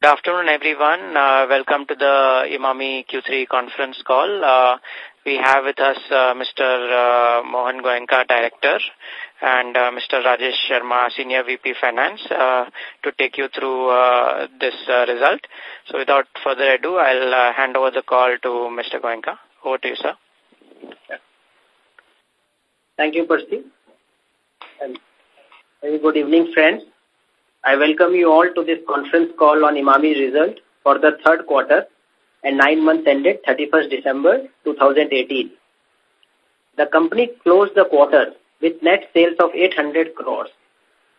Good afternoon, everyone. Uh, welcome to the Emami Q3 conference call. Uh, we have with us uh, Mr. Uh, Mohan Goenka, Director, and uh, Mr. Rajesh Sharma, Senior VP Finance, uh, to take you through this result. So without further ado, I'll hand over the call to Mr. Goenka. Over to you, sir. Thank you, Percy. And very good evening, friends. I welcome you all to this conference call on Emami result for the third quarter and nine months ended 31st December 2018. The company closed the quarter with net sales of 800 crores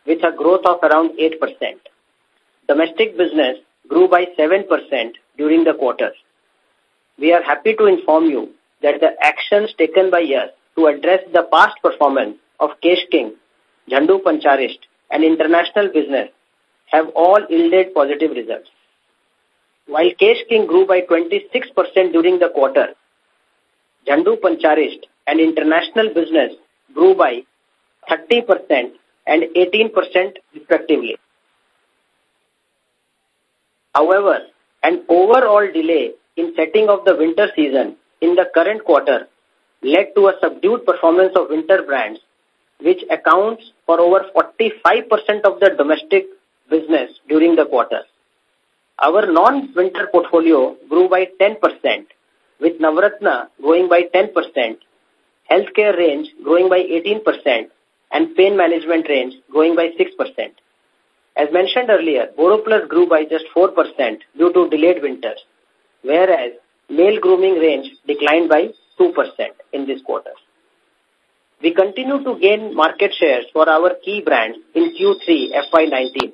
with a growth of around 8%. Domestic business grew by 7% during the quarter. We are happy to inform you that the actions taken by us to address the past performance of Kesh King, Zandu Pancharist, and international business have all yielded positive results. While Kesh King grew by 26% during the quarter, Zandu Pancharist and international business grew by 30% and 18% respectively. However, an overall delay in setting of the winter season in the current quarter led to a subdued performance of winter brands, which accounts for over 45% of the domestic business during the quarter. Our non-winter portfolio grew by 10%, with Navratna growing by 10%, healthcare range growing by 18%, and pain management range growing by 6%. As mentioned earlier, BoroPlus grew by just 4% due to delayed winters, whereas male grooming range declined by 2% in this quarter. We continue to gain market shares for our key brands in Q3 FY19.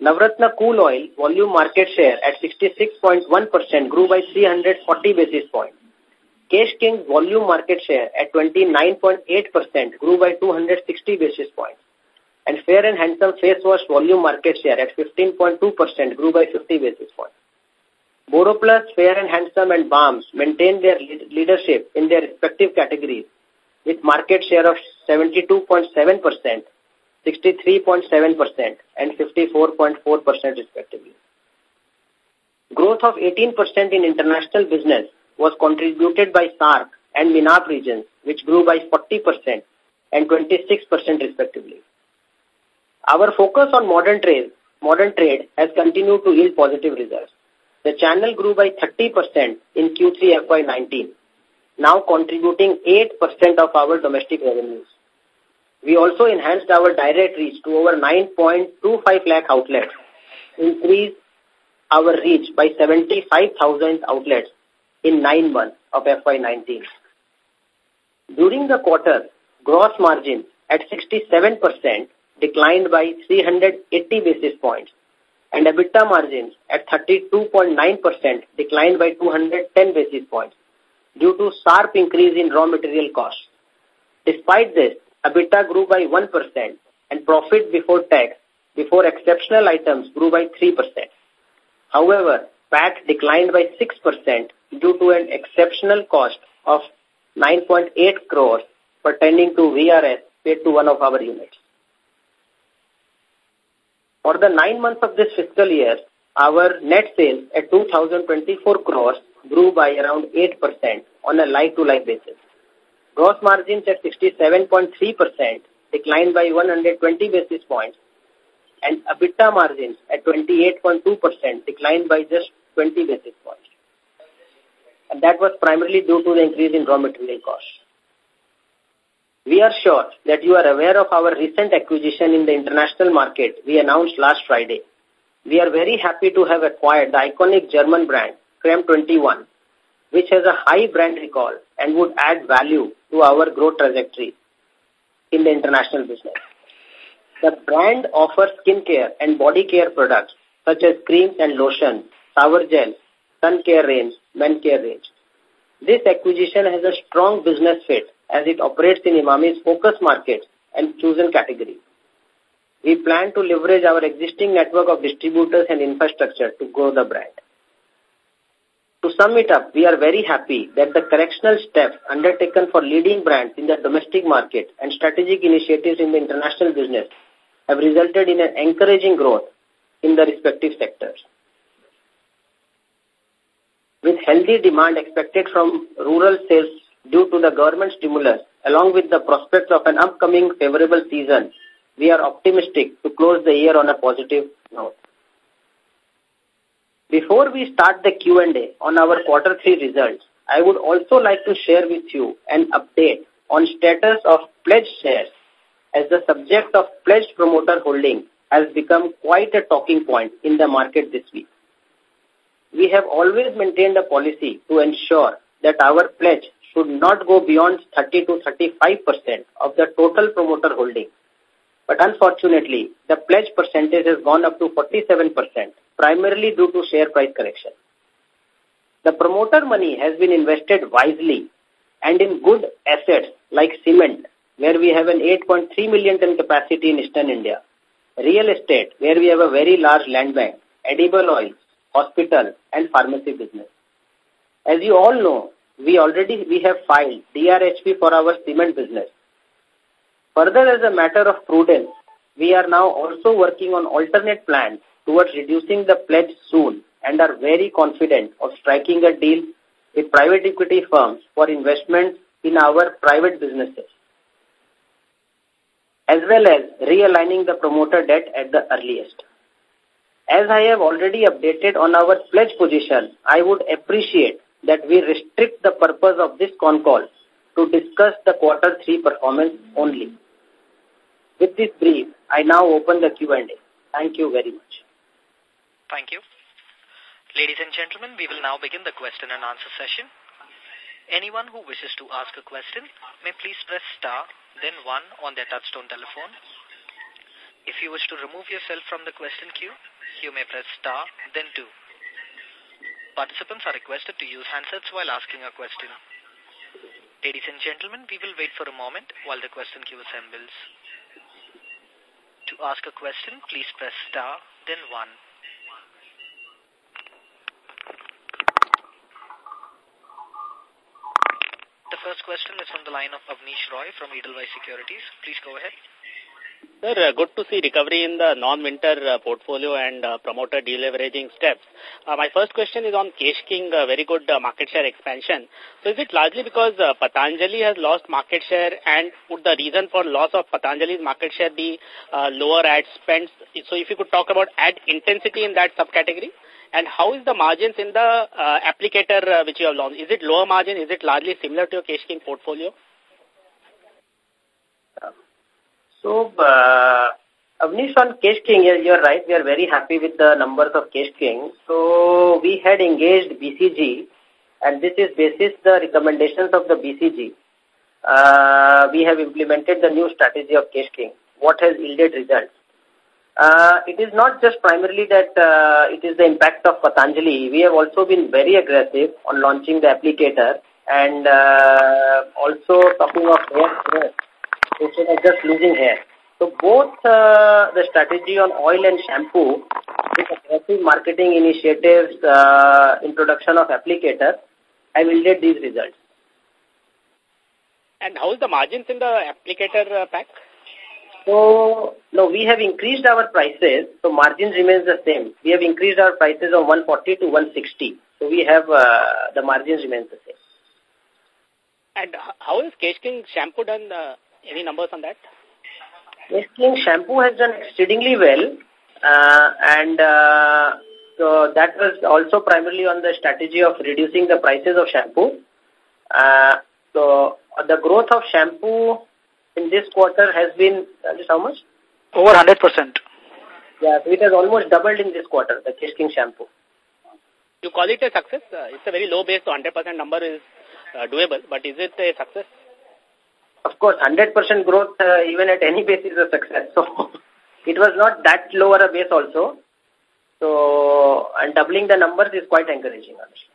Navratna Cool Oil volume market share at 66.1% grew by 340 basis points. Kesh King volume market share at 29.8% grew by 260 basis points. And Fair and Handsome face wash volume market share at 15.2% grew by 50 basis points. BoroPlus, Fair and Handsome and Balms maintained their leadership in their respective categories with market share of 72.7%, 63.7% and 54.4% respectively. Growth of 18% in international business was contributed by SAARC and MENAP regions, which grew by 40% and 26% respectively. Our focus on modern trade, modern trade has continued to yield positive results. The channel grew by 30% in Q3 FY19, now contributing 8% of our domestic revenues. We also enhanced our direct reach to over 9.25 lakh outlets, increased our reach by 75,000 outlets in nine months of FY19. During the quarter, gross margin at 67% declined by 380 basis points and EBITDA margins at 32.9% declined by 210 basis points due to sharp increase in raw material costs. Despite this, EBITDA grew by 1% and profit before tax before exceptional items grew by 3%. However, PAT declined by 6% due to an exceptional cost of 9.8 crores pertaining to VRS paid to one of our units. For the nine months of this fiscal year, our net sales at 2,024 crores grew by around 8% on a like-to-like -like basis. Gross margins at 67.3% declined by 120 basis points and EBITDA margins at 28.2% declined by just 20 basis points. And that was primarily due to the increase in raw material costs. We are sure that you are aware of our recent acquisition in the international market we announced last Friday. We are very happy to have acquired the iconic German brand, Creme 21, which has a high brand recall and would add value to our growth trajectory in the international business. The brand offers skincare and body care products such as creams and lotion, shower gel, sun care range, men care range. This acquisition has a strong business fit as it operates in Emami's focus markets and chosen categories. We plan to leverage our existing network of distributors and infrastructure to grow the brand. To sum it up, we are very happy that the correctional steps undertaken for leading brands in the domestic market and strategic initiatives in the international business have resulted in an encouraging growth in the respective sectors. With healthy demand expected from rural sales due to the government stimulus, along with the prospects of an upcoming favorable season, we are optimistic to close the year on a positive note. Before we start the Q&A on our quarter three results, I would also like to share with you an update on status of pledged shares as the subject of pledged promoter holding has become quite a talking point in the market this week. We have always maintained a policy to ensure that our pledge should not go beyond 30 to 35% of the total promoter holding. But unfortunately, the pledge percentage has gone up to 47%, primarily due to share price correction. The promoter money has been invested wisely and in good assets like cement, where we have an 8.3 million ton capacity in eastern India, real estate, where we have a very large land bank, edible oils, hospital, and pharmacy business. As you all know, we already we have filed DRHP for our cement business. Further, as a matter of prudence, we are now also working on alternate plans towards reducing the pledge soon and are very confident of striking a deal with private equity firms for investment in our private businesses, as well as realigning the promoter debt at the earliest. As I have already updated on our pledge position, I would appreciate that we restrict the purpose of this con call to discuss the quarter three performance only. With this brief, I now open the Q&A. Thank you very much. Thank you. Ladies and gentlemen, we will now begin the question and answer session. Anyone who wishes to ask a question may please press star, then one on their touchtone telephone. If you wish to remove yourself from the question queue, you may press star, then two. Participants are requested to use handsets while asking a question. Ladies and gentlemen, we will wait for a moment while the question queue assembles. To ask a question, please press star, then one. The first question is from the line of Avnish Roy from Edelweiss Securities. Please go ahead. Sir, uh, good to see recovery in the non-winter uh, portfolio and uh, promoter deleveraging steps. Uh, my first question is on Kesh King, uh, very good uh, market share expansion. So is it largely because Patanjali has lost market share and would the reason for loss of Patanjali's market share be lower ad spends? So if you could talk about ad intensity in that subcategory? And how is the margins in the applicator which you have launched? Is it lower margin? Is it largely similar to your Kesh King portfolio? So, uh, Avnish on Kesh King, you're right. We are very happy with the numbers of Kesh King. So, we had engaged BCG, and this is basis the recommendations of the BCG. Uh, we have implemented the new strategy of Kesh King. What has yielded results? Uh, it is not just primarily that uh, it is the impact of Patanjali. We have also been very aggressive on launching the applicator and uh, also talking of hair instead of just losing hair. So both uh, the strategy on oil and shampoo with aggressive marketing initiatives, uh, introduction of applicator have yielded these results. And how is the margins in the applicator uh, pack? So, no, we have increased our prices, so margins remains the same. We have increased our prices of 140 to 160. So we have, uh, the margins remains the same. And how is Kesh King shampoo done uh, any numbers on that? Yes, King shampoo has done exceedingly well. Uh, and uh, so that was also primarily on the strategy of reducing the prices of shampoo. Uh, so the growth of shampoo in this quarter has been, uh, how much? Over 100%. Yeah, so it has almost doubled in this quarter, the Kesh King shampoo. You call it a success? Uh, it's a very low base, so 100% number is uh, doable, but is it a success? Of course, 100% growth uh, even at any base is a success. So it was not that lower a base also. So, and doubling the numbers is quite encouraging, honestly.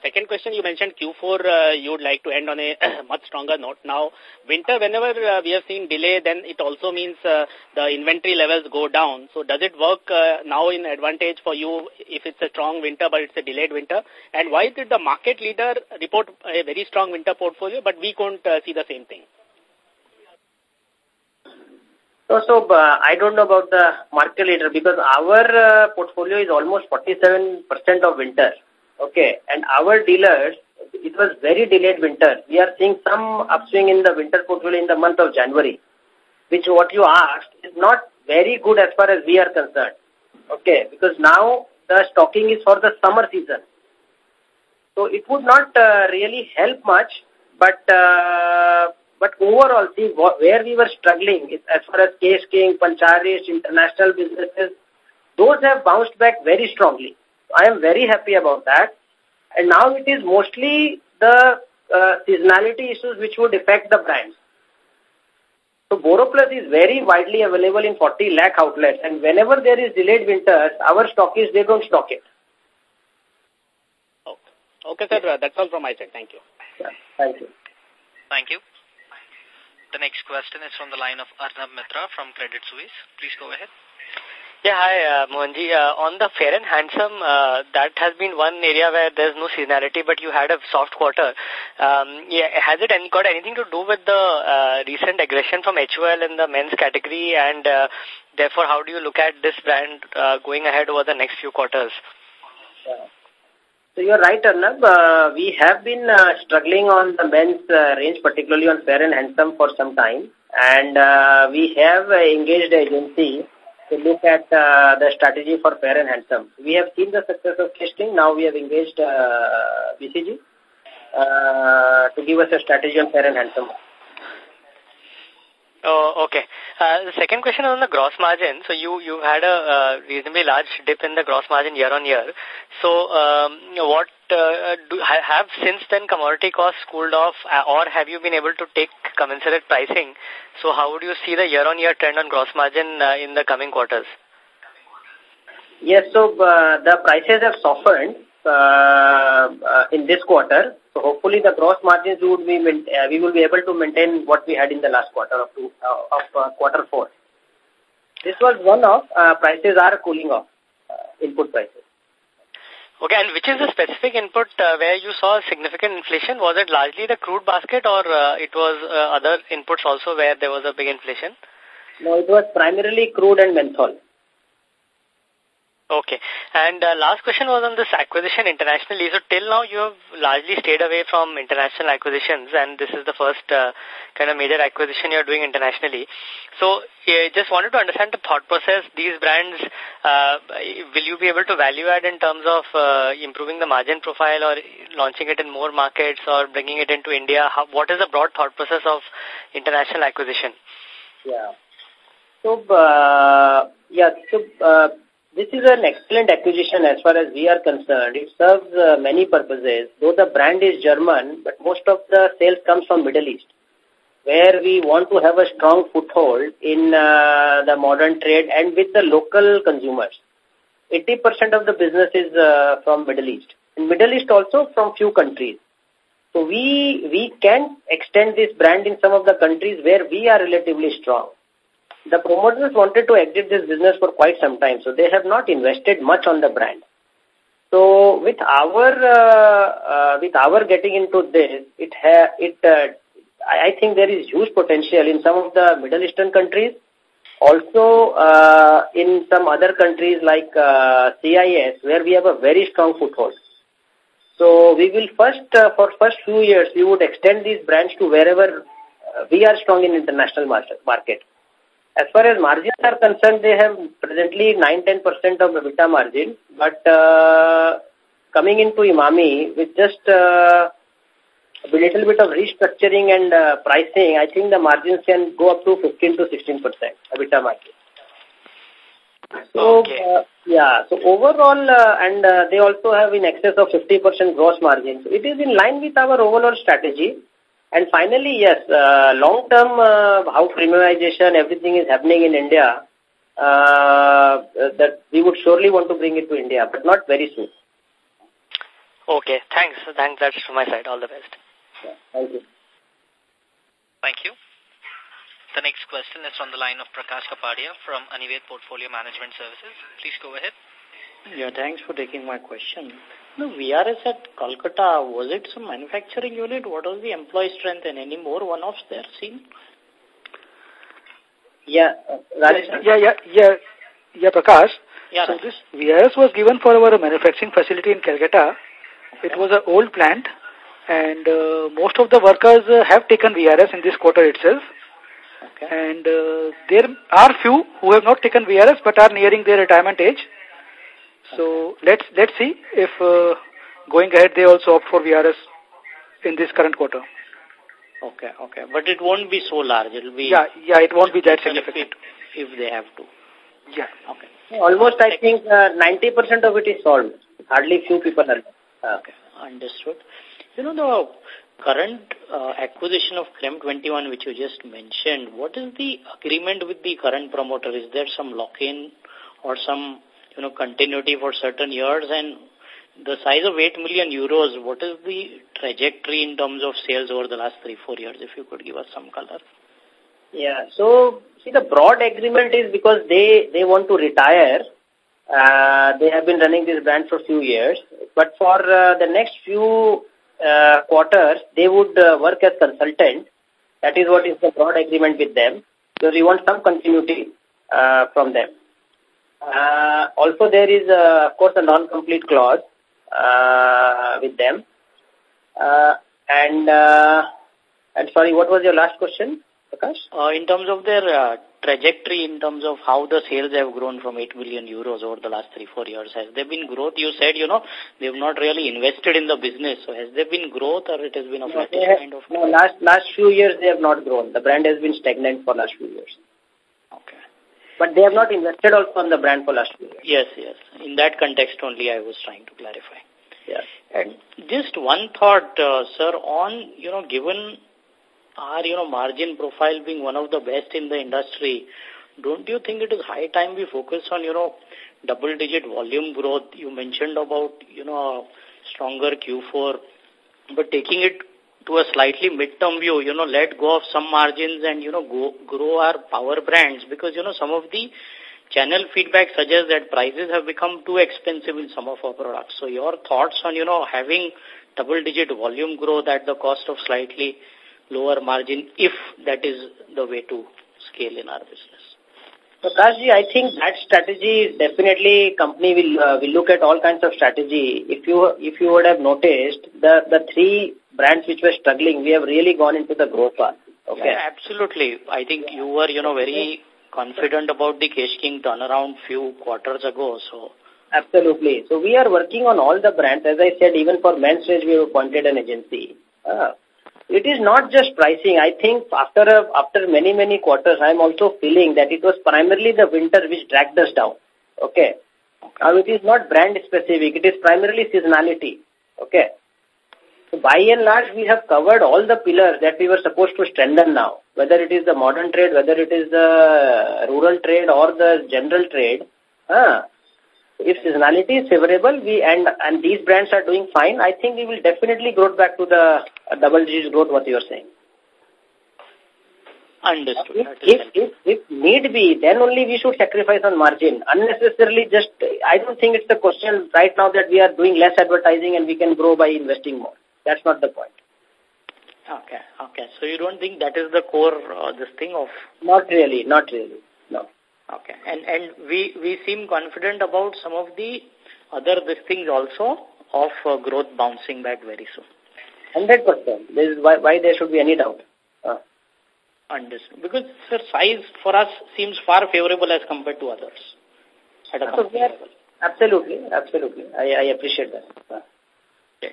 Second question, you mentioned Q4, uh, you would like to end on a much stronger note. Now, winter, whenever uh, we have seen delay, then it also means uh, the inventory levels go down. So does it work now in advantage for you if it's a strong winter, but it's a delayed winter? And why did the market leader report a very strong winter portfolio, but we couldn't see the same thing? So, I don't know about the market leader because our portfolio is almost 47% of winter. Okay, and our dealers, it was very delayed winter. We are seeing some upswing in the winter portfolio in the month of January, which what you asked is not very good as far as we are concerned. Okay, because now the stocking is for the summer season. So it would not uh, really help much, but uh, but overall, see, where we were struggling is as far as Kesh King, Pancharishth, international businesses, those have bounced back very strongly. I am very happy about that. And now it is mostly the uh, seasonality issues which would affect the brands. So BoroPlus is very widely available in 40 lakh outlets and whenever there is delayed winters, our stockists, they don't stock it. Okay, okay sir, that's all from my side. Thank you. Yeah, thank you. Thank you. The next question is from the line of Arnab Mitra from Credit Suisse. Please go ahead. Yeah, hi, uh, Mohanji. Uh, on the fair and handsome, uh, that has been one area where there's no seasonality, but you had a soft quarter. Um, yeah, has it any, got anything to do with the uh, recent aggression from HUL in the men's category, and uh, therefore, how do you look at this brand uh, going ahead over the next few quarters? So you're right, Arnab. Uh, we have been uh, struggling on the men's uh, range, particularly on Fair and Handsome for some time. And uh, we have uh, engaged agency to look at uh, the strategy for Fair and Handsome. We have seen the success of testing. Now we have engaged uh, BCG uh, to give us a strategy on Fair and Handsome. Oh, okay. Uh, the second question is on the gross margin. So you you had a uh, reasonably large dip in the gross margin year on year. So um, what uh, do, have since then commodity costs cooled off, uh, or have you been able to take commensurate pricing? So how would you see the year on year trend on gross margin uh, in the coming quarters? Yes, so uh, the prices have softened uh, uh, in this quarter. So hopefully the gross margins would be uh, we will be able to maintain what we had in the last quarter of two, uh, of uh, quarter four. This was one of uh, prices are cooling off uh, input prices. Okay, and which is the specific input uh, where you saw significant inflation? Was it largely the crude basket or uh, it was uh, other inputs also where there was a big inflation? No, it was primarily crude and menthol. Okay. And uh, last question was on this acquisition internationally. So till now you have largely stayed away from international acquisitions and this is the first uh, kind of major acquisition you're doing internationally. So yeah, just wanted to understand the thought process. These brands, uh, will you be able to value add in terms of improving the margin profile or launching it in more markets or bringing it into India? How, what is the broad thought process of international acquisition? Yeah. So, yeah, so, this is an excellent acquisition as far as we are concerned. It serves uh, many purposes. Though the brand is German, but most of the sales comes from Middle East, where we want to have a strong foothold in uh, the modern trade and with the local consumers. 80% of the business is uh, from Middle East. In Middle East also from few countries. So we, we can extend this brand in some of the countries where we are relatively strong the promoters wanted to exit this business for quite some time, so they have not invested much on the brand. So with our uh, uh, with our getting into this, it ha it uh, I think there is huge potential in some of the Middle Eastern countries, also uh, in some other countries like uh, CIS, where we have a very strong foothold. So we will first, uh, for first few years, we would extend these brands to wherever uh, we are strong in international market. As far as margins are concerned, they have presently 9-10% of EBITDA margin, but uh, coming into Emami with just uh, a little bit of restructuring and uh, pricing, I think the margins can go up to 15 to 16% EBITDA margin. So, okay. uh, yeah, so overall, uh, and uh, they also have in excess of 50% gross margin. So it is in line with our overall strategy. And finally, yes, uh, long-term, uh, how premiumization, everything is happening in India, uh, that we would surely want to bring it to India, but not very soon. Okay, thanks. Thanks. That's from my side. All the best. Yeah, thank you. Thank you. The next question is from the line of Prakash Kapadia from Anived Portfolio Management Services. Please go ahead. Yeah, thanks for taking my question. The VRS at Kolkata, was it some manufacturing unit? What was the employee strength and any more one-offs there seen? Yeah, uh, yeah, yeah, yeah, yeah, Prakash. Yeah, so this VRS was given for our manufacturing facility in Calcutta It was an old plant and uh, most of the workers uh, have taken VRS in this quarter itself. Okay. And uh, there are few who have not taken VRS but are nearing their retirement age. So let's let's see if uh, going ahead they also opt for VRS in this current quarter. Okay, okay. But it won't be so large. It'll be Yeah, yeah, it won't be that significant. if, if they have to. Yeah. Okay. Almost, I think, 90% of it is solved. Hardly few people are uh, Okay, understood. You know, the current uh, acquisition of Creme 21, which you just mentioned, what is the agreement with the current promoter? Is there some lock-in or some, you know, continuity for certain years? And the size of 8 million euros, what is the trajectory in terms of sales over the last three, four years, if you could give us some color? Yeah, so see the broad agreement is because they, they want to retire. Uh, they have been running this brand for a few years. But for uh, the next few uh, quarters, they would uh, work as consultant. That is what is the broad agreement with them. Because we want some continuity uh, from them. Uh, also, there is, uh, of course, a non-compete clause uh, with them. Uh, and, uh, and sorry, what was your last question, Prakash? Uh, in terms of their uh, trajectory, in terms of how the sales have grown from 8 million euros over the last three, four years, has there been growth? You said, you know, they have not really invested in the business. So has there been growth or it has been a No, have- kind of? no, last, last few years they have not grown. The brand has been stagnant for last few years. Okay. But they have not invested also on the brand for last year. Yes, yes. In that context only I was trying to clarify. Yeah. And just one thought, uh, sir, on, you know, given our, you know, margin profile being one of the best in the industry, don't you think it is high time we focus on, you know, double-digit volume growth? You mentioned about, you know, stronger Q4, but taking it to a slightly mid-term view, you know, let go of some margins and, you know, go, grow our power brands because, you know, some of the channel feedback suggests that prices have become too expensive in some of our products. So your thoughts on, you know, having double-digit volume growth at the cost of slightly lower margin, if that is the way to scale in our business? So, Kashji, I think that strategy is definitely company will uh, will look at all kinds of strategy. If you if you would have noticed, the the three brands which were struggling, we have really gone into the growth path. Okay. Yeah, absolutely. I think you were, you know, very confident about the Kesh King turnaround few quarters ago. So Absolutely. So we are working on all the brands. As I said, even for men's range, we have appointed an agency. Uh, it is not just pricing. I think after a, after many, many quarters, I am also feeling that it was primarily the winter which dragged us down. Okay. Now, it is not brand specific. It is primarily seasonality. Okay. So by and large, we have covered all the pillars that we were supposed to strengthen now, whether it is the modern trade, whether it is the rural trade or the general trade. Uh, if seasonality is favorable, we and and these brands are doing fine, I think we will definitely grow back to the uh, double digit growth what you are saying. understood. If, if, if, if need be, then only we should sacrifice on margin. Unnecessarily just, I don't think it's the question right now that we are doing less advertising and we can grow by investing more. That's not the point. Okay, okay. So you don't think that is the core, uh, this thing of, Not really, not really. No. okay. And, and we, we seem confident about some of the other this things also of uh, growth bouncing back very soon. 100%. This is why, why there should be any doubt. Uh. Understood. Because, sir, size for us seems far favorable as compared to others. At a So company are, level. absolutely, absolutely. I, I appreciate that. Uh. Yes.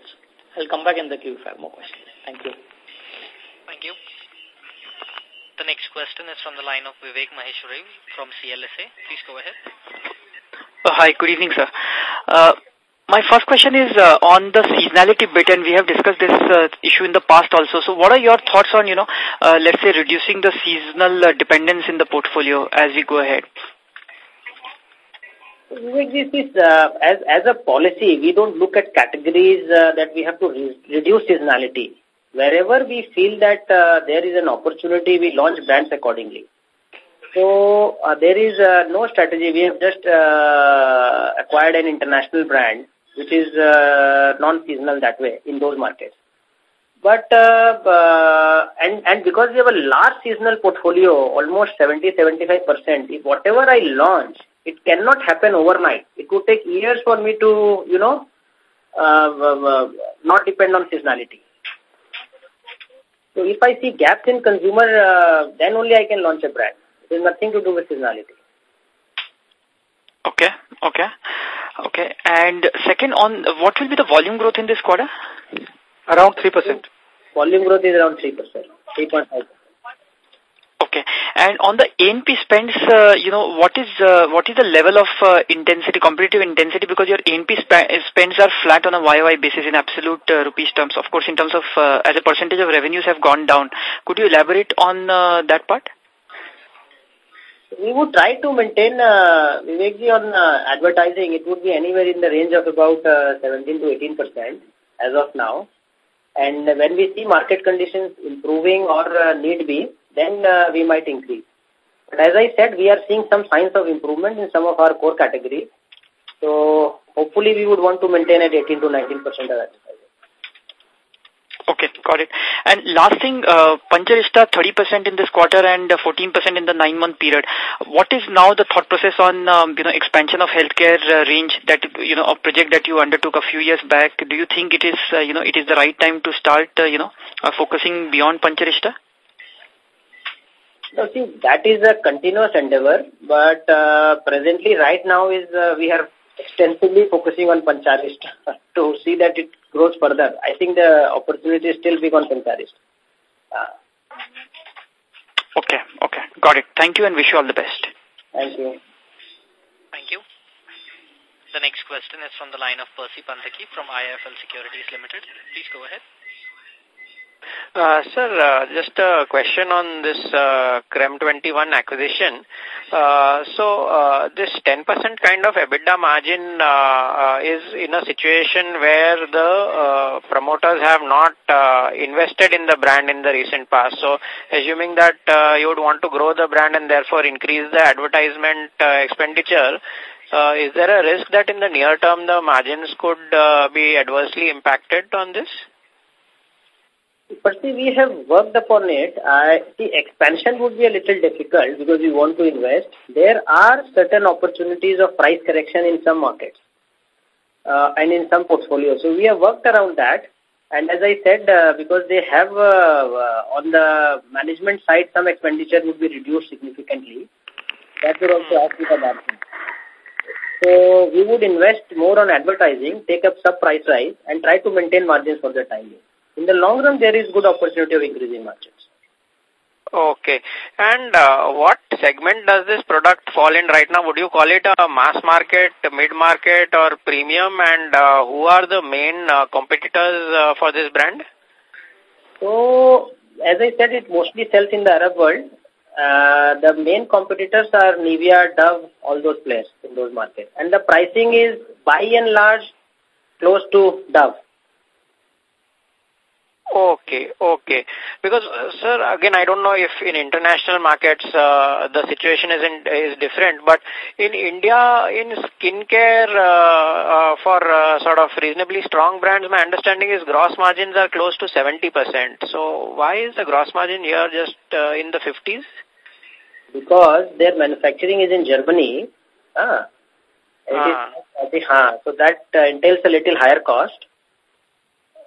I'll come back in the queue if I have more questions. Thank you. Thank you. The next question is from the line of Vivek Maheshwari from CLSA. Please go ahead. Uh, hi, good evening, sir. Uh, my first question is uh, on the seasonality bit, and we have discussed this uh, issue in the past also. So what are your thoughts on, you know, uh, let's say reducing the seasonal uh, dependence in the portfolio as we go ahead? This is, uh, as, as a policy, we don't look at categories uh, that we have to re reduce seasonality. Wherever we feel that uh, there is an opportunity, we launch brands accordingly. So uh, there is uh, no strategy. We have just uh, acquired an international brand, which is uh, non-seasonal that way in those markets. But, uh, uh, and, and because we have a large seasonal portfolio, almost 70-75%, if whatever I launch, it cannot happen overnight. It would take years for me to, you know, uh, not depend on seasonality. So if I see gaps in consumer, uh, then only I can launch a brand. It has nothing to do with seasonality. Okay, okay, okay. And second, on what will be the volume growth in this quarter? Around 3%. Volume growth is around 3%, 3.5%. And on the ANP spends, uh, you know, what is uh, what is the level of uh, intensity, competitive intensity? Because your ANP sp spends are flat on a YOY basis in absolute uh, rupees terms. Of course, in terms of uh, as a percentage of revenues have gone down. Could you elaborate on uh, that part? We would try to maintain, uh, Vivekji, on uh, advertising. It would be anywhere in the range of about uh, 17 to 18 percent as of now. And when we see market conditions improving or uh, need be, then uh, we might increase. But as I said, we are seeing some signs of improvement in some of our core categories. So hopefully we would want to maintain at 18 to 19 percent of advertising. Okay, got it. And last thing, uh, Pancharishta 30% in this quarter and 14% in the nine-month period. What is now the thought process on, um, you know, expansion of healthcare uh, range that, you know, a project that you undertook a few years back? Do you think it is, uh, you know, it is the right time to start, uh, you know, uh, focusing beyond Pancharishta? No, see, that is a continuous endeavor, but uh, presently right now is uh, we are extensively focusing on Pancharist to see that it grows further. I think the opportunity is still big on Pancharist. Uh, okay, okay. Got it. Thank you and wish you all the best. Thank you. Thank you. The next question is from the line of Percy Panthaki from IIFL Securities Limited. Please go ahead. Uh, sir, uh, just a question on this uh, Creme 21 acquisition. Uh, so, uh, this 10% kind of EBITDA margin uh, uh, is in a situation where the uh, promoters have not uh, invested in the brand in the recent past. So, assuming that uh, you would want to grow the brand and therefore increase the advertisement uh, expenditure, uh, is there a risk that in the near term the margins could uh, be adversely impacted on this? Firstly, we have worked upon it. I the expansion would be a little difficult because we want to invest. There are certain opportunities of price correction in some markets uh, and in some portfolios. So we have worked around that. And as I said, uh, because they have uh, uh, on the management side, some expenditure would be reduced significantly. That would also add to the margin. So we would invest more on advertising, take up sub price rise, and try to maintain margins for the time being. In the long run, there is good opportunity of increasing margins. Okay. And uh, what segment does this product fall in right now? Would you call it a mass market, mid-market or premium? And uh, who are the main uh, competitors uh, for this brand? So, as I said, it mostly sells in the Arab world. Uh, the main competitors are Nivea, Dove, all those players in those markets. And the pricing is by and large close to Dove. Okay, okay. Because, uh, sir, again, I don't know if in international markets uh, the situation is, in, is different, but in India, in skincare uh, uh, for uh, sort of reasonably strong brands, my understanding is gross margins are close to 70%. So why is the gross margin here just uh, in the 50s? Because their manufacturing is in Germany. Ah, Ah. Is, so that uh, entails a little higher cost.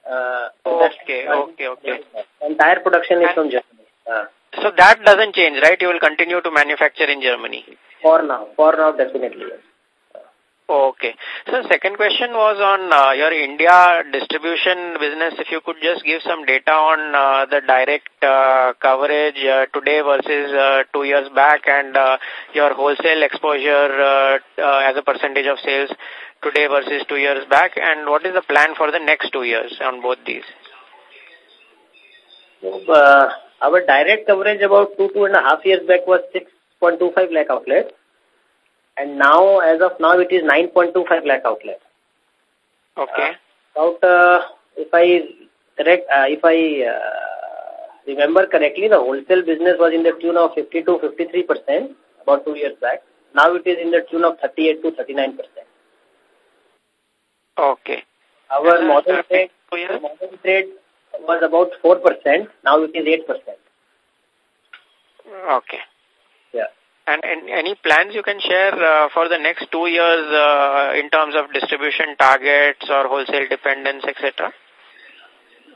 Uh, Okay, okay, okay. Entire production is from Germany. Uh, So that doesn't change, right? You will continue to manufacture in Germany. for now. For now, definitely. Yes. Okay. So second question was on uh, your India distribution business. If you could just give some data on uh, the direct uh, coverage uh, today versus uh, two years back and uh, your wholesale exposure uh, uh, as a percentage of sales today versus two years back and what is the plan for the next two years on both these? Uh, our direct coverage about two, two and a half years back was 6.25 lakh outlets. And now, as of now, it is 9.25 lakh outlets. Okay. About, uh, if I correct, uh, if I uh, remember correctly, the wholesale business was in the tune of 50 to 53 percent about two years back. Now it is in the tune of 38 to 39 percent. Okay. Our And, modern trade, modern trade was about 4 percent. Now it is 8 percent. Okay. Yeah. And, and any plans you can share uh, for the next two years uh, in terms of distribution targets or wholesale dependence, etc.?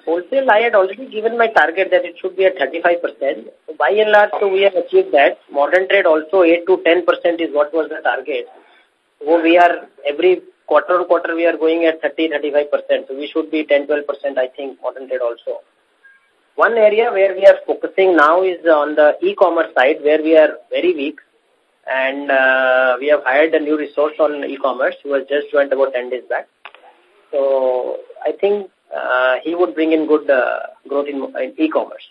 Wholesale, I had already given my target that it should be at 35%. So by and large, so we have achieved that. Modern trade also 8 to 10% is what was the target. So we are, every quarter on quarter, we are going at 30, 35%. So we should be 10, 12%, I think, modern also. One area where we are focusing now is on the e-commerce side where we are very weak and uh, we have hired a new resource on e-commerce who has just joined about 10 days back. So I think uh, he would bring in good uh, growth in, in e-commerce.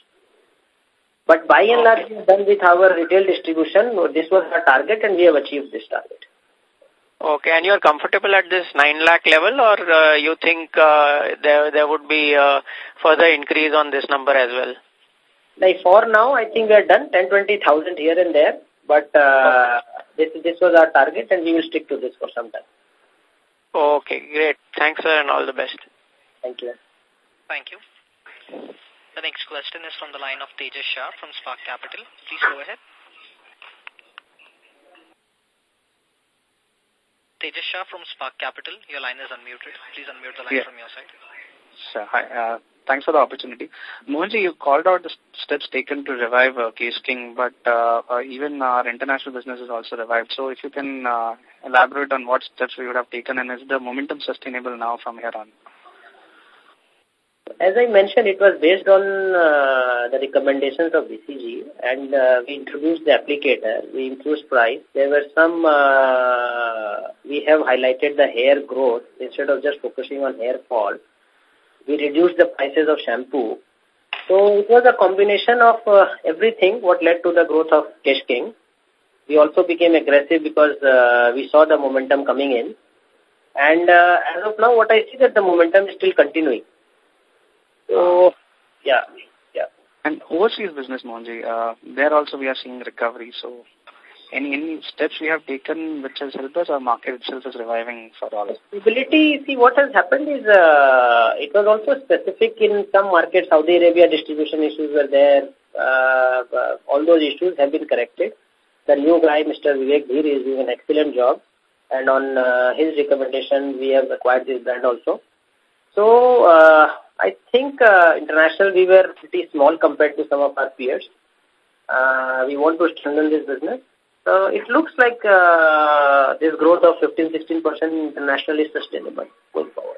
But by and large, we have done with our retail distribution. This was our target and we have achieved this target. Okay, and you are comfortable at this 9 lakh level or uh, you think uh, there, there would be uh, further increase on this number as well? Like for now, I think we are done 10, 20,000 here and there. But uh, this, this was our target and we will stick to this for some time. Okay, great. Thanks, sir, and all the best. Thank you. Thank you. The next question is from the line of Tejas Shah from Spark Capital. Please go ahead. Tejas Shah from Spark Capital. Your line is unmuted. Please unmute the line yeah. from your side. Sure. Hi. Uh, thanks for the opportunity. Mohanji, you called out the steps taken to revive uh, Kesh King, but uh, uh, even our international business is also revived. So if you can uh, elaborate on what steps we would have taken and is the momentum sustainable now from here on? As I mentioned, it was based on uh, the recommendations of BCG and uh, we introduced the applicator, we increased price. There were some, uh, we have highlighted the hair growth instead of just focusing on hair fall. We reduced the prices of shampoo. So it was a combination of uh, everything what led to the growth of Kesh King. We also became aggressive because uh, we saw the momentum coming in. And uh, as of now, what I see that the momentum is still continuing. So, yeah, yeah. And overseas business, Mohanji, uh, there also we are seeing recovery. So, any any steps we have taken which has helped us, our market itself is reviving for all? Stability, see what has happened is, uh, it was also specific in some markets, Saudi Arabia distribution issues were there. Uh, uh, all those issues have been corrected. The new guy, Mr. Vivek Dhir, is doing an excellent job. And on uh, his recommendation, we have acquired this brand also. So, uh, I think uh, international we were pretty small compared to some of our peers. Uh, we want to strengthen this business. So it looks like uh, this growth of 15-16% international is sustainable going forward.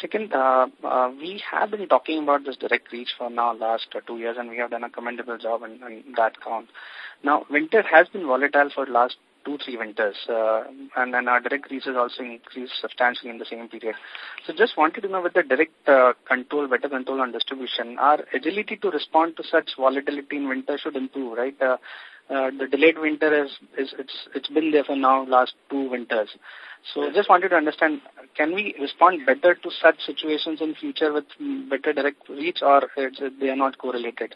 Second, uh, uh, we have been talking about this direct reach for now last uh, two years and we have done a commendable job in, in that count. Now, winter has been volatile for last two, three winters. Uh, and then our direct reach has also increased substantially in the same period. So just wanted to know with the direct uh, control, better control on distribution, our agility to respond to such volatility in winter should improve, right? Uh, uh, the delayed winter is, is it's it's been there for now last two winters. So just wanted to understand, can we respond better to such situations in future with better direct reach or they are not correlated?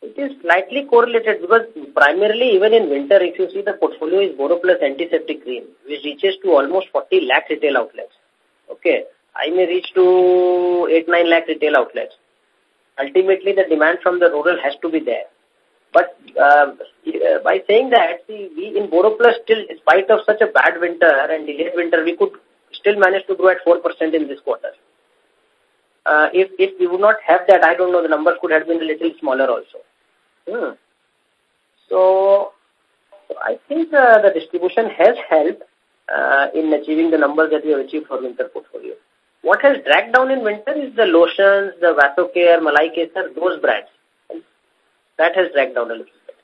It is slightly correlated because primarily even in winter, if you see the portfolio is BoroPlus antiseptic cream, which reaches to almost 40 lakh retail outlets. Okay. I may reach to 8, 9 lakh retail outlets. Ultimately, the demand from the rural has to be there. But uh, by saying that, see, we in BoroPlus still, in spite of such a bad winter and delayed winter, we could still manage to grow at 4% in this quarter. Uh, if, if we would not have that, I don't know, the numbers could have been a little smaller also. Hmm. So, I think uh, the distribution has helped uh, in achieving the numbers that we have achieved for winter portfolio. What has dragged down in winter is the lotions, the Vasocare, Malai Kesar, those brands. And That has dragged down a little bit.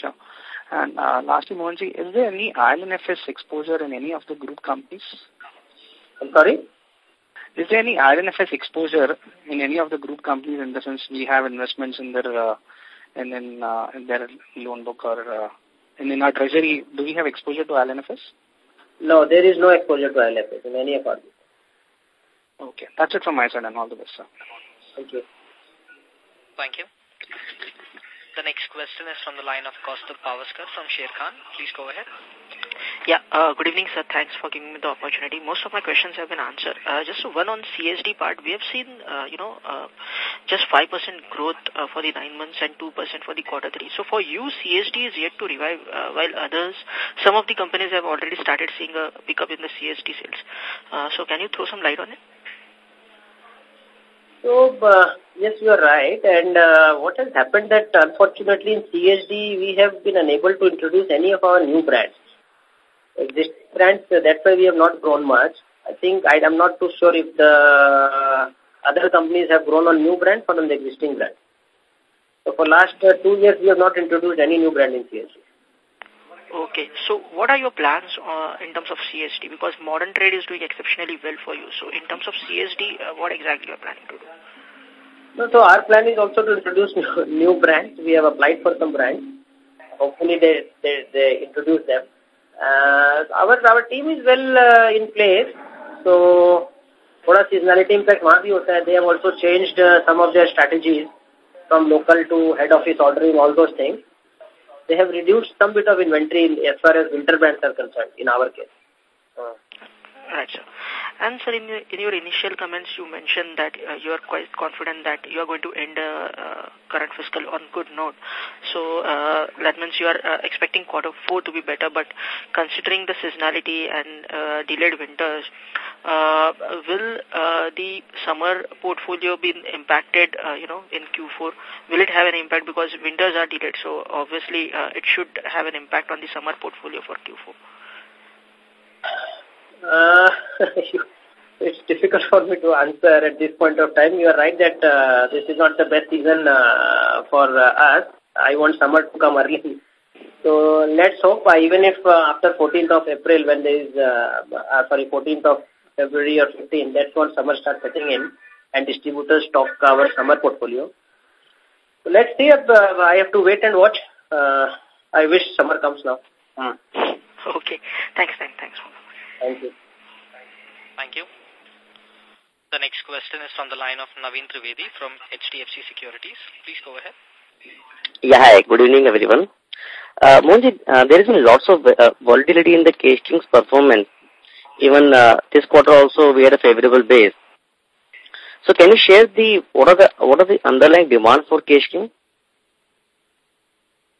Sure. And uh, lastly, Mohanji, is there any IL&FS exposure in any of the group companies? I'm sorry? Is there any IL&FS exposure in any of the group companies in the sense we have investments in their uh, in, in, uh, in their loan book or uh, in, in our treasury? Do we have exposure to IL&FS? No, there is no exposure to IL&FS in any of our groups. Okay, that's it from my side and all the best, sir. Thank you. Thank you. The next question is from the line of Kaustubh Pawaskar from Sharekhan. Please go ahead. Yeah, uh, good evening, sir. Thanks for giving me the opportunity. Most of my questions have been answered. Uh, just one on CSD part, we have seen, uh, you know, uh, just 5% growth uh, for the nine months and 2% for the quarter three. So for you, CSD is yet to revive, uh, while others, some of the companies have already started seeing a pickup in the CSD sales. Uh, so can you throw some light on it? So, uh, yes, you are right. And uh, what has happened that unfortunately in CSD, we have been unable to introduce any of our new brands. Existing brands, uh, that's why we have not grown much. I think I am not too sure if the other companies have grown on new brands or on the existing brand. So for last uh, two years, we have not introduced any new brand in CSD. Okay. So what are your plans uh, in terms of CSD? Because modern trade is doing exceptionally well for you. So in terms of CSD, uh, what exactly you are planning to do? No, so our plan is also to introduce new, new brands. We have applied for some brands. Hopefully they, they, they introduce them. Uh, our, our team is well uh, in place. So, थोड़ा seasonality impact वहाँ भी होता है. They have also changed uh, some of their strategies from local to head office ordering, all those things they have reduced some bit of inventory as far as winter brands are concerned in our case. Uh. Right, sir. And sir, in, your, in your initial comments, you mentioned that uh, you are quite confident that you are going to end uh, uh, current fiscal on good note. So uh, that means you are expecting quarter four to be better, but considering the seasonality and delayed winters, will the summer portfolio be impacted, you know, in Q4? Will it have an impact because winters are delayed? So obviously, it should have an impact on the summer portfolio for Q4. Uh, it's difficult for me to answer at this point of time. You are right that uh, this is not the best season uh, for uh, us. I want summer to come early. So let's hope, uh, even if uh, after 14th of April, when there is, sorry, 14th of February or 15th, that's when summer starts setting in and distributors stock our summer portfolio. So let's see if I have to wait and watch. I wish summer comes now. Hmm. Okay. Thanks, thanks, thanks. Thank you. Thank you. The next question is from the line of Naveen Trivedi from HDFC Securities. Please go ahead. Yeah, hi. Good evening, everyone. Uh, Mohanji, uh, there has been lots of uh, volatility in the Kesh King's performance. Even uh, this quarter also, we had a favorable base. So, can you share the what are the what are the underlying demand for Kesh King?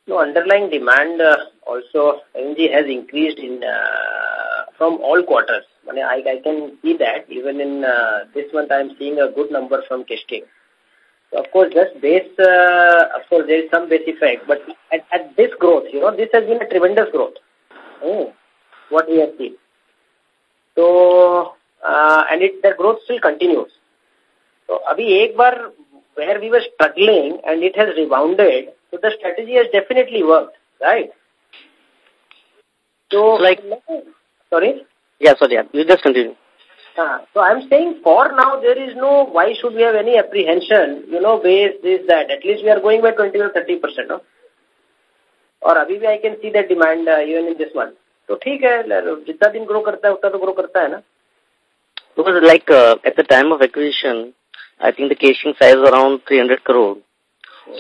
No, underlying demand uh, also MG has increased in uh, from all quarters. I, I can see that even in uh, this month I am seeing a good number from Kesh So of course, just base, uh, of course, there is some base effect, but at, at this growth, you know, this has been a tremendous growth. Oh, what we have seen. So, uh, and it, the growth still continues. So, abhi ek bar where we were struggling and it has rebounded, so the strategy has definitely worked, right? So, like, Sorry? Yeah, sorry. Yeah. You just continue. Uh, so I'm saying for now there is no, why should we have any apprehension, you know, base this, that. At least we are going by 20 or 30 percent. No? Or, अभी I can see see demand demand even in this one. So, ठीक है जितना दिन grow करता है उतना तो grow करता है ना Because like uh, at the time of acquisition, I think the Kesh King size is around 300 crore.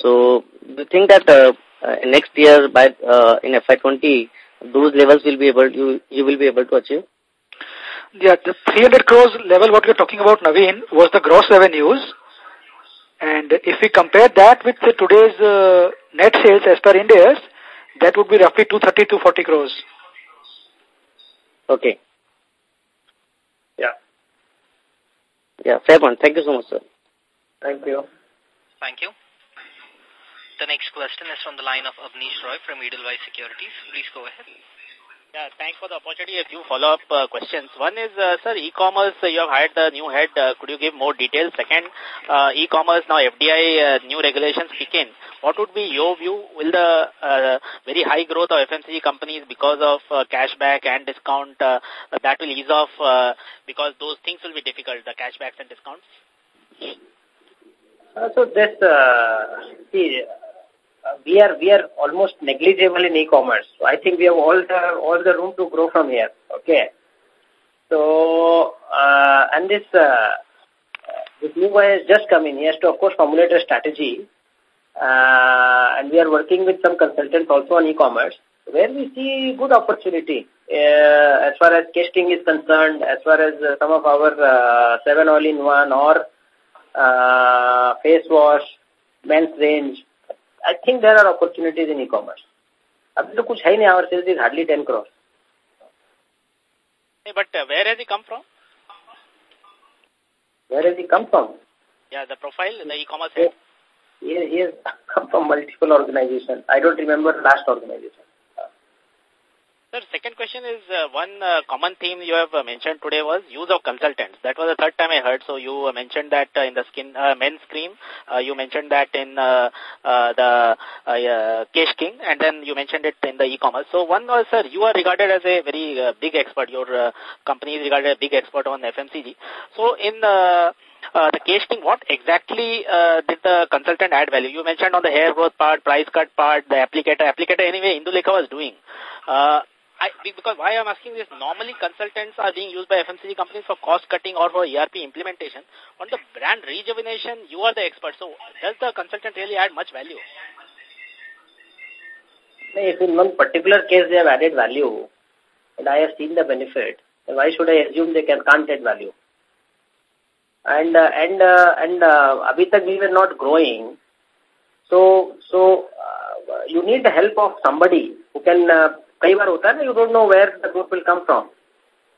So do you think that uh, uh, next year by uh, in FY20, those levels will be able you you will be able to achieve? Yeah, the 300 crores level what you're talking about, Naveen, was the gross revenues. And if we compare that with today's uh, net sales as per India's, that would be roughly 230 to 40 crores. Okay. Yeah. Yeah, fair point. Thank you so much, sir. Thank you. Thank you. The next question is from the line of Abneesh Roy from Edelweiss Securities. Please go ahead. Yeah, thanks for the opportunity. A few follow-up uh, questions. One is, uh, sir, e-commerce, uh, you have hired the new head. Uh, could you give more details? Second, uh, e-commerce, now FDI, uh, new regulations kick in. What would be your view? Will the uh, very high growth of FMCG companies because of uh, cashback and discount, uh, that will ease off uh, because those things will be difficult, the cashbacks and discounts? Uh, so this, uh, see, uh, we are we are almost negligible in e-commerce. So I think we have all the all the room to grow from here. Okay. So uh, and this uh, this new guy has just come in. He has to of course formulate a strategy, uh, and we are working with some consultants also on e-commerce where we see good opportunity. uh, as far as casting is concerned, as far as uh, some of our uh, 7 all-in-one or uh, face wash, men's range, I think there are opportunities in e-commerce. अभी तो कुछ है नहीं our sales is hardly 10 crores. Hey, but uh, where has he come from? Where has he come from? Yeah, the profile, the e-commerce head. He, he has come from multiple organizations. I don't remember last organization. Sir, second question is uh, one uh, common theme you have uh, mentioned today was use of consultants. That was the third time I heard. So you mentioned that in the skin men's cream, you mentioned that in the uh, Kesh King, and then you mentioned it in the e-commerce. So one was, sir, you are regarded as a very big expert. Your company is regarded a big expert on FMCG. So in uh, the Kesh King, what exactly uh, did the consultant add value? You mentioned on the hair growth part, price cut part, the applicator. Applicator anyway, Indulekha was doing. I, because why I'm asking this, normally consultants are being used by FMCG companies for cost cutting or for ERP implementation. On the brand rejuvenation, you are the expert. So does the consultant really add much value? If in one particular case they have added value, and I have seen the benefit, why should I assume they can, can't add value? And, uh, and, uh, and, uh, abhi tak we were not growing. So, so, uh, you need the help of somebody who can uh, कई बार होता है ना you don't know where the growth will come from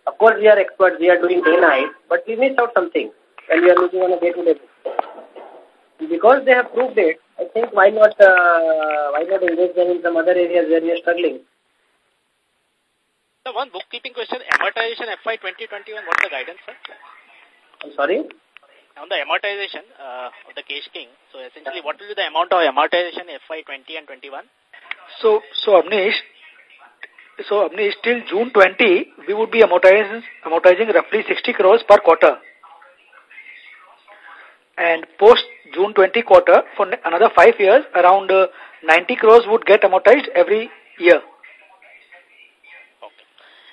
of course we are experts we are doing day night but we miss out something and we are looking on a day to day basis. Because they have proved it i think why not uh, why not engage them in some other areas where we are struggling? The one bookkeeping question. Amortization fy 2021 what's the guidance sir? I'm sorry? On the amortization uh, of the Kesh King so essentially what will be the amount of amortization fy 20 and 21 so so Abneesh so, Abneesh, till June 20, we would be amortizing, amortizing roughly 60 crores per quarter. And post June 20 quarter, for another five years, around uh, 90 crores would get amortized every year. Okay.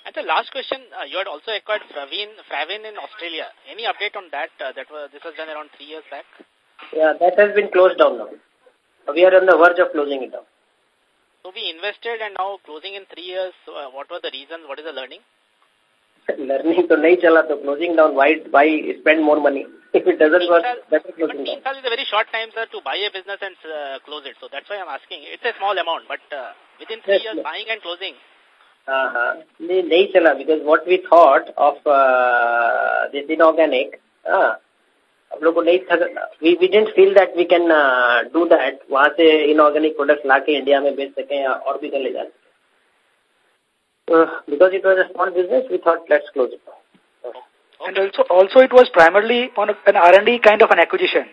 And the last question, uh, you had also acquired Fravin, Fravin in Australia. Any update on that? Uh, that was, this was done around three years back. Yeah, that has been closed down now. We are on the verge of closing it down. So we invested and now closing in three years. Uh, what were the reasons? What is the learning? learning to nahi chala to closing down. Why why spend more money if it doesn't work? Better closing down. But is a very short time, sir, to buy a business and uh, close it. So that's why I'm asking. It's a small amount, but uh, within three yes, years, buying and closing. Uh -huh. nahi chala because what we thought of uh, this inorganic. Uh, हम लोग को नहीं we we didn't feel that we can uh, do that वहाँ से inorganic products लाके India में बेच सकें या और भी कर ले जा because it was a small business we thought let's close it and also also it was primarily on a, an R&D kind of an acquisition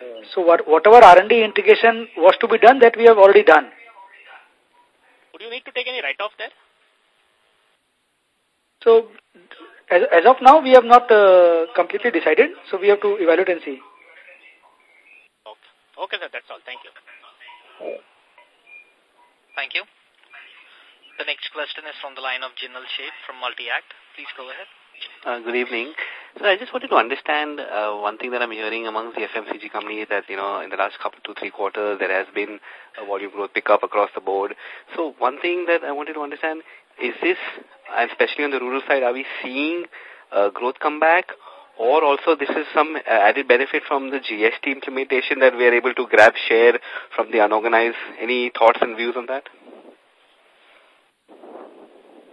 hmm. so what whatever R&D integration was to be done that we have already done would you need to take any write off there so as, as of now, we have not uh, completely decided, so we have to evaluate and see. Okay, okay sir, that's all. Thank you. Thank you. The next question is from the line of Jinal Sheth from Multi-Act. Please go ahead. Uh, good evening. So I just wanted to understand uh, one thing that I'm hearing amongst the FMCG companies that, you know, in the last couple, two, three quarters, there has been a volume growth pickup across the board. So one thing that I wanted to understand, is this, especially on the rural side, are we seeing uh, growth come back? Or also this is some uh, added benefit from the GST implementation that we are able to grab share from the unorganized. Any thoughts and views on that?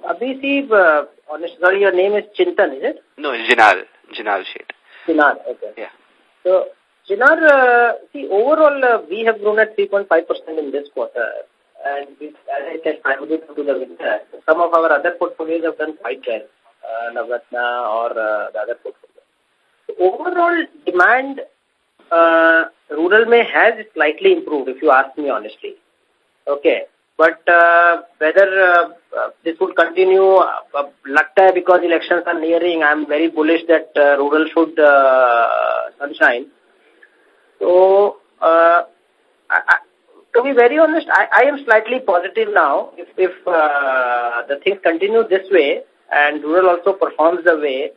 Abhi, uh, sorry, your name is Chintan, is it? No, it's Jinal. Jinal Sheth. Jinal, okay. Yeah. So, Jinar, uh, see, overall, uh, we have grown at 3.5% in this quarter and we, as I said, primarily to the winter. Some of our other portfolios have done quite well, uh, Navratna or uh, the other portfolios. So overall demand, uh, rural may has slightly improved, if you ask me honestly. Okay. But uh, whether uh, uh, this would continue, uh, uh, because elections are nearing, I'm very bullish that uh, rural should uh, sunshine. So, uh, I, to be very honest, I, I am slightly positive now. If, if uh, the things continue this way and rural also performs the way,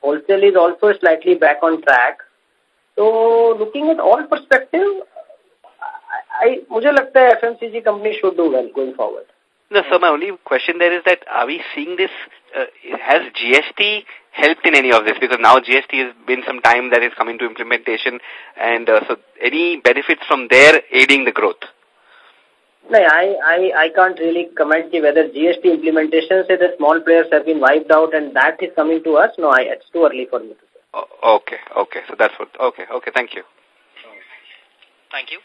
wholesale is also slightly back on track. So looking at all perspective, I, I मुझे लगता है FMCG company should do well going forward. No, so my only question there is that are we seeing this, uh, has GST helped in any of this? Because now GST has been some time that is coming to implementation and uh, so any benefits from there aiding the growth? No, I, I, I can't really comment whether GST implementation, say the small players have been wiped out and that is coming to us. No, I, it's too early for me to say. Oh, okay, okay. So that's what, okay, okay. Thank you. Thank you.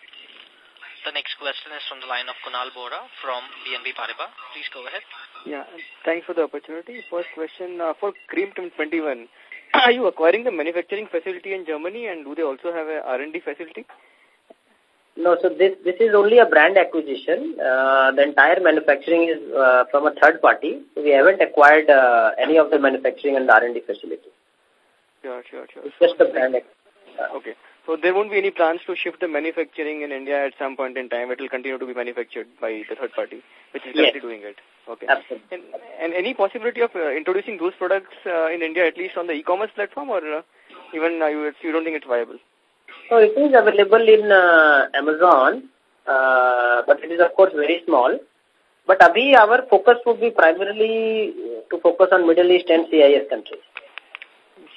The next question is from the line of Kunal Vora from BNP Paribas. Please go ahead. Yeah, thanks for the opportunity. First question, uh, for Creme 21, are you acquiring the manufacturing facility in Germany and do they also have a R&D facility? No, so this this is only a brand acquisition. Uh, the entire manufacturing is uh, from a third party. So we haven't acquired uh, any of the manufacturing and R&D facility. Sure, sure, sure. It's just a brand. Uh, okay. So there won't be any plans to shift the manufacturing in India at some point in time. It will continue to be manufactured by the third party, which is currently yes. doing it. Okay. Absolutely. And, and any possibility of uh, introducing those products uh, in India, at least on the e-commerce platform, or uh, even uh, you, you don't think it's viable? So it is available in uh, Amazon, uh, but it is of course very small. But Abhi, our focus would be primarily to focus on Middle East and CIS countries.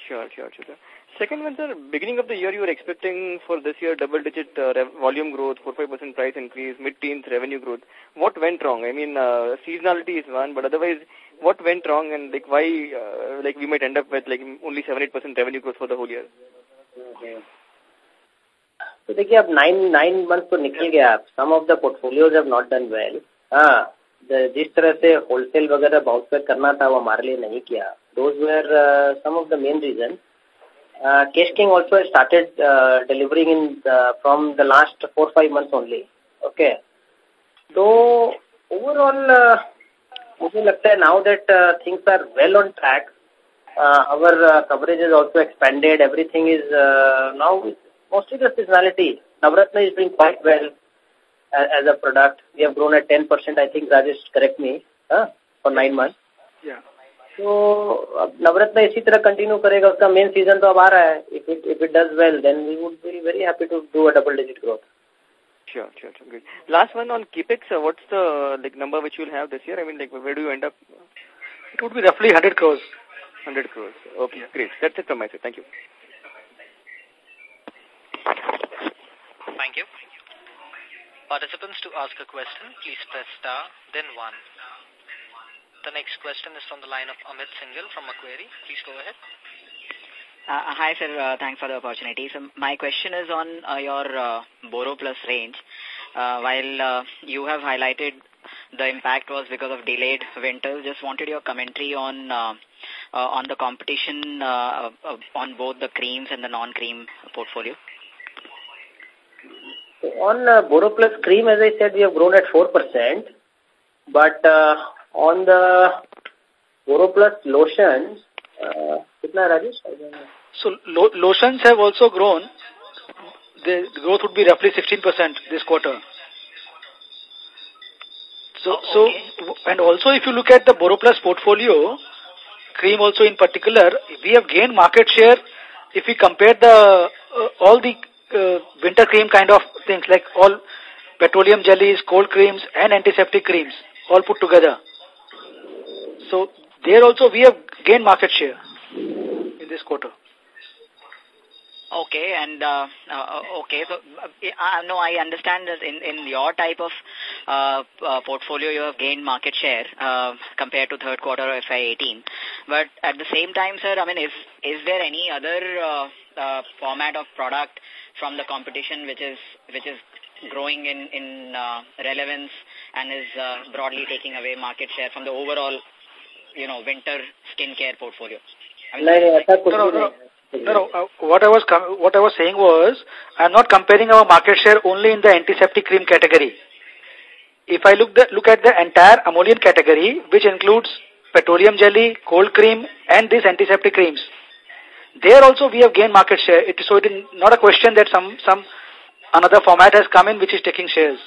Sure, sure, sure. Second one, sir, beginning of the year you were expecting for this year double-digit uh, volume growth, 4-5% price increase, mid-teens revenue growth. What went wrong? I mean, uh, seasonality is one, but otherwise, what went wrong and like why uh, like we might end up with like only 7-8% revenue growth for the whole year? Okay. तो देखिए अब nine nine month तो निकल गया सम of the portfolios have not done well हाँ जिस तरह से होलसेल वगैरह बाउंस बैक करना था, वो हमारे लिए नहीं किया। Those were some of the main reason Cash King also started delivering in from the last four five month only okay तो ओवरऑल मुझे लगता है now that things are well on track our coverage is also expanded everything is now mostly the Navratna is being quite well as, as a product. We have grown at 10%. I think Rajesh, correct me, huh, for nine months. Yeah. तो अब नवरत्न इसी तरह continue करेगा उसका main season तो अब आ रहा है if it if it does well then we would be very happy to do a double digit growth Sure, sure, sure. Good. Last one on capex. Uh, what's the like number which you'll have this year? I mean, like where do you end up? It would be roughly 100 crores. 100 crores. Okay, great. That's it from my side. Thank you. Thank you. Participants to ask a question, please press star, then one. The next question is from the line of Amit Singhal from Macquarie. Please go ahead. Uh, hi, sir. Uh, thanks for the opportunity. So my question is on uh, your uh, Boro Plus range. Uh, while uh, you have highlighted the impact was because of delayed winters, just wanted your commentary on uh, uh, on the competition uh, uh, on both the creams and the non-cream portfolio. So on uh, Boro Plus cream, as I said, we have grown at 4%. But uh, on the Boro Plus lotions, uh, Rajesh? I don't know. So lo lotions have also grown. The growth would be roughly 16% this quarter. So, so, and also if you look at the Boro Plus portfolio, cream also in particular, we have gained market share if we compare the uh, all the uh, winter cream kind of things like all petroleum jellies, cold creams and antiseptic creams all put together. So there also we have gained market share in this quarter. Okay, and uh, uh, okay, so uh, no, I understand that in in your type of uh, uh, portfolio you have gained market share uh, compared to third quarter of FY18. But at the same time, sir, I mean, is is there any other uh, uh, format of product from the competition which is which is growing in in uh, relevance and is uh, broadly taking away market share from the overall, you know, winter skincare portfolio? I mean, नहीं नहीं ऐसा कुछ No, भी no, नहीं No, no. Uh, what I was what I was saying was, I'm not comparing our market share only in the antiseptic cream category. If I look the look at the entire emollient category, which includes petroleum jelly, cold cream, and these antiseptic creams, there also we have gained market share. It, so it is not a question that some some another format has come in which is taking shares.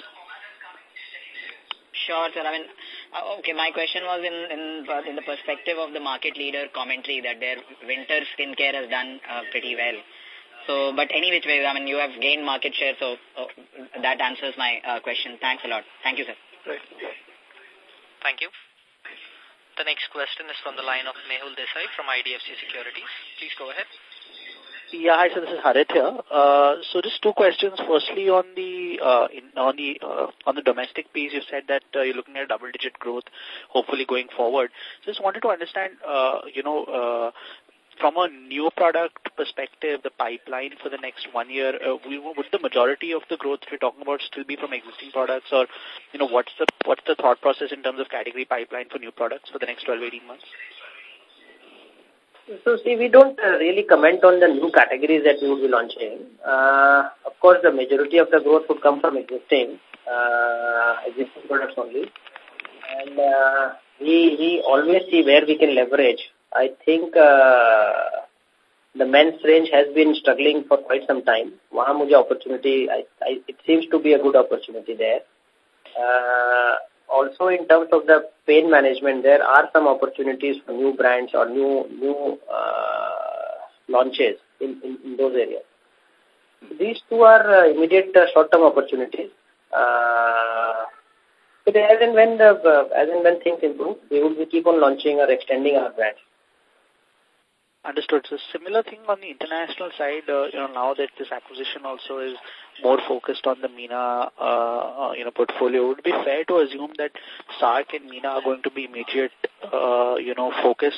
Sure, sir. I mean, uh, okay, my question was in, in, in the perspective of the market leader commentary that their winter skincare has done uh, pretty well. So, but any which way, I mean, you have gained market share, so uh, that answers my uh, question. Thanks a lot. Thank you, sir. Thank you. The next question is from the line of Mehul Desai from IDFC Securities. Please go ahead. Yeah, hi, so this is Harit here. Uh, so just two questions. Firstly, on the uh, in, on the uh, on the domestic piece, you said that uh, you're looking at double-digit growth, hopefully going forward. Just wanted to understand, uh, you know, uh, from a new product perspective, the pipeline for the next one year, uh, would the majority of the growth we're talking about still be from existing products, or you know, what's the what's the thought process in terms of category pipeline for new products for the next 12, 18 months? So, see, we don't uh, really comment on the new categories that we will be launching. Uh, of course, the majority of the growth would come from existing, uh, existing products only. And uh, we, we always see where we can leverage. I think uh, the men's range has been struggling for quite some time. Wahamuja opportunity, I, I, it seems to be a good opportunity there. Uh, also in terms of the pain management, there are some opportunities for new brands or new new uh, launches in, in, in, those areas. These two are uh, immediate uh, short-term opportunities. Uh, but as and when the uh, as and when things improve, we will keep on launching or extending our brands. Understood. So similar thing on the international side, uh, you know, now that this acquisition also is more focused on the MENA, uh, uh, you know, portfolio, would it be fair to assume that SAARC and MENA are going to be immediate, uh, you know, focus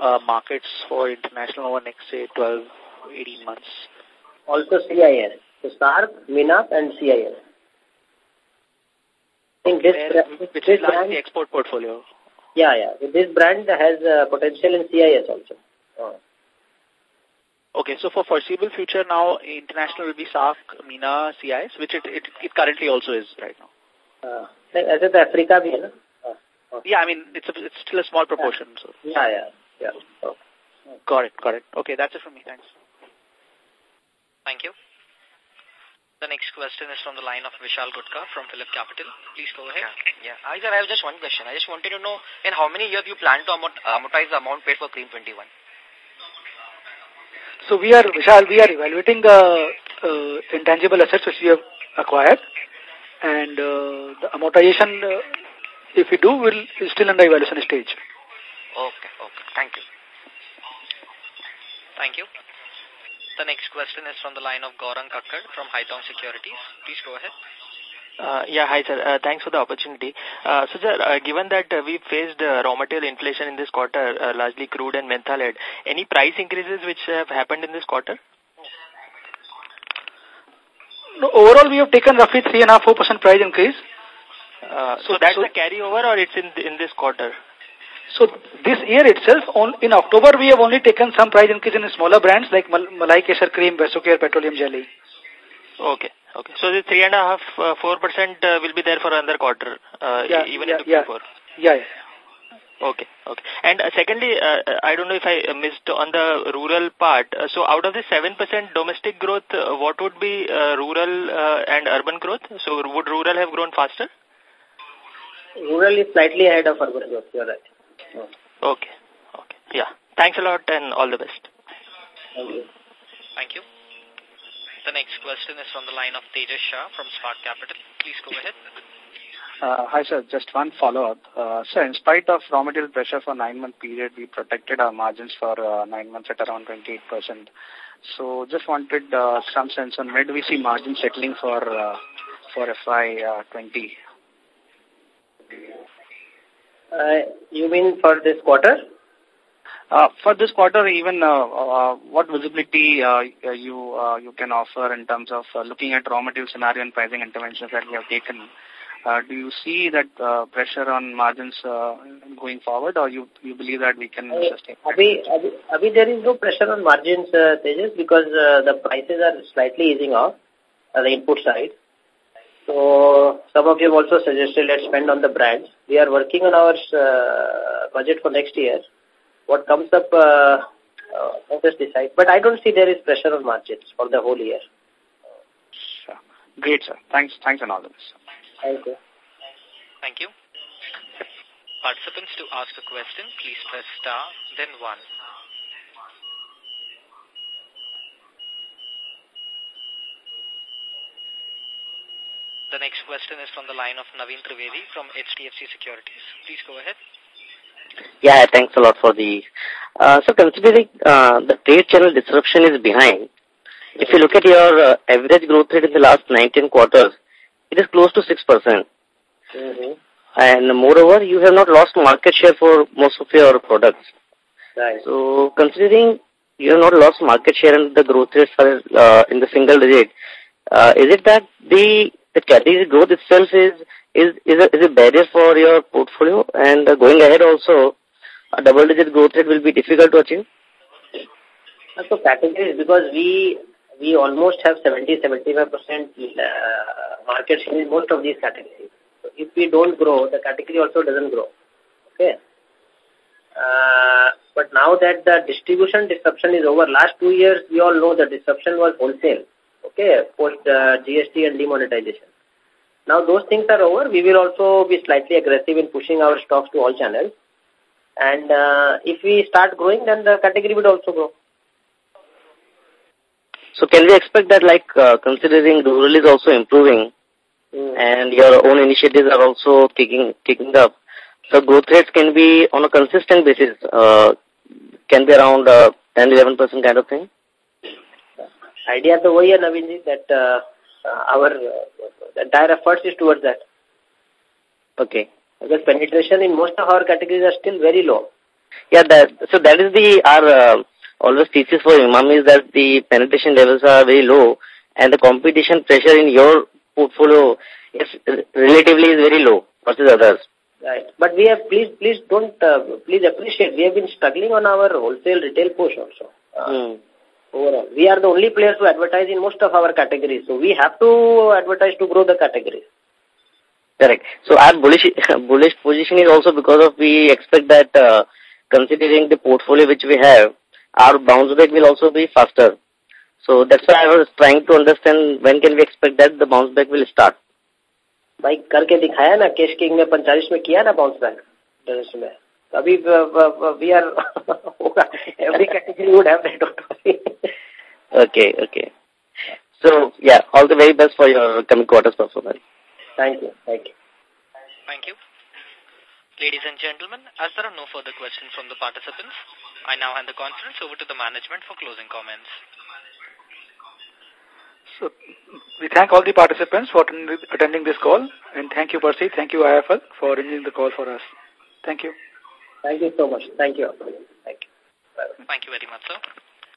uh, markets for international over next, say, 12, 18 months? Also CIS. So SAARC, MENA and CIS. I think this, which this is brand, the export portfolio. Yeah, yeah. This brand has uh, potential in CIS also. Oh. Okay, so for foreseeable future now, international will be SAARC, MENA, CIS, which it, it, it currently also is right now. Uh, as it Africa, bhi, na? Uh. Yeah, I mean, it's a, it's still a small proportion. Yeah. So. Yeah, yeah, yeah. Oh. Got it, got it. Okay, that's it from me. Thanks. Thank you. The next question is from the line of Vishal Gutka from Phillip Capital. Please go ahead. Yeah, yeah. I, I have just one question. I just wanted to know in how many years you plan to amortize the amount paid for Creme 21? So we are, Vishal, we are evaluating the uh, intangible assets which we have acquired and uh, the amortization, uh, if we do, will is still under evaluation stage. Okay, okay. Thank you. Thank you. The next question is from the line of Gaurang Kakkad from Haitong Securities. Please go ahead. Uh, yeah, hi sir. Uh, thanks for the opportunity. Uh, so sir, uh, given that uh, we faced uh, raw material inflation in this quarter, uh, largely crude and mentholate, any price increases which have happened in this quarter? No, overall, we have taken roughly three and a half, four percent price increase. Uh, so, so that's so, a carryover, or it's in in this quarter? So this year itself, on, in October, we have only taken some price increase in smaller brands like Mal Malai Kesar Cream, Vasocare Petroleum Jelly. Okay. Okay. So the three and a half, uh, four percent uh, will be there for another quarter, uh, yeah, even yeah, into yeah. Q4. Yeah, yeah. Okay, okay. And uh, secondly, uh, I don't know if I missed on the rural part. Uh, so out of the 7% domestic growth, uh, what would be uh, rural uh, and urban growth? So would rural have grown faster? Rural is slightly ahead of urban growth, you're right. Okay, okay. Yeah. Thanks a lot and all the best. Thank you. Thank you. The next question is from the line of Tejas Shah from Spark Capital. Please go ahead. Uh, hi, sir. Just one follow-up. Uh, sir, in spite of raw material pressure for nine-month period, we protected our margins for uh, nine months at around 28%. So just wanted uh, some sense on where do we see margin settling for uh, for FY20? Uh, you mean for this quarter? Uh, for this quarter, even uh, uh, what visibility uh, you uh, you can offer in terms of uh, looking at raw material scenario and pricing interventions that we have taken? Uh, do you see that uh, pressure on margins uh, going forward, or you you believe that we can sustain? Abhi, Abhi, Abhi, there is no pressure on margins, uh, Tejas, because uh, the prices are slightly easing off on the input side. So some of you have also suggested let's spend on the brands. We are working on our uh, budget for next year what comes up, uh, uh, let us decide. But I don't see there is pressure on margins for the whole year. Sure. Great, sir. Thanks, thanks and all this. Thank you. Thank you. Participants to ask a question, please press star, then one. The next question is from the line of Naveen Trivedi from HDFC Securities. Please go ahead. Yeah, thanks a lot for the... Uh, so considering uh, the trade channel disruption is behind, if you look at your uh, average growth rate in the last 19 quarters, it is close to 6%. Mm -hmm. And moreover, you have not lost market share for most of your products. Right. So considering you have not lost market share and the growth rates are uh, in the single digit, uh, is it that the, the category growth itself is is is a, is a barrier for your portfolio and uh, going ahead also a double digit growth rate will be difficult to achieve? So categories because we we almost have 70-75% uh, market share in most of these categories. So if we don't grow, the category also doesn't grow. Okay. Uh, but now that the distribution disruption is over, last two years, we all know the disruption was wholesale. Okay, post uh, GST and demonetization. Now those things are over. We will also be slightly aggressive in pushing our stocks to all channels. And uh, if we start growing, then the category would also grow. So can we expect that like uh, considering rural is also improving mm. and your own initiatives are also kicking, kicking up, the growth rates can be on a consistent basis, uh, can be around uh, 10-11% kind of thing? Idea Navinji, that uh, our uh, entire efforts is towards that. Okay. Because penetration in most of our categories are still very low. Yeah, that, so that is the our uh, always thesis for Emami is that the penetration levels are very low and the competition pressure in your portfolio is relatively is very low versus others. Right. But we have, please, please don't, uh, please appreciate, we have been struggling on our wholesale retail push also. Uh, mm Overall. We are the only players who advertise in most of our categories. So we have to advertise to grow the categories. Correct. So our bullish, bullish position is also because of we expect that uh, considering the portfolio which we have, our bounce back will also be faster. So that's why I was trying to understand when can we expect that the bounce back will start. भाई करके दिखाया ना cash king में पैंतालीस में किया ना bounce back में uh, uh, uh, we are, every category would have that. okay, okay. So, yeah, all the very best for your coming quarter's performance. Thank you. Thank you. Thank you. Ladies and gentlemen, as there are no further questions from the participants, I now hand the conference over to the management for closing comments. So, we thank all the participants for attending this call and thank you, Percy. Thank you, IIFL, for arranging the call for us. Thank you. Thank you so much. Thank you. Thank you. Thank you very much, sir.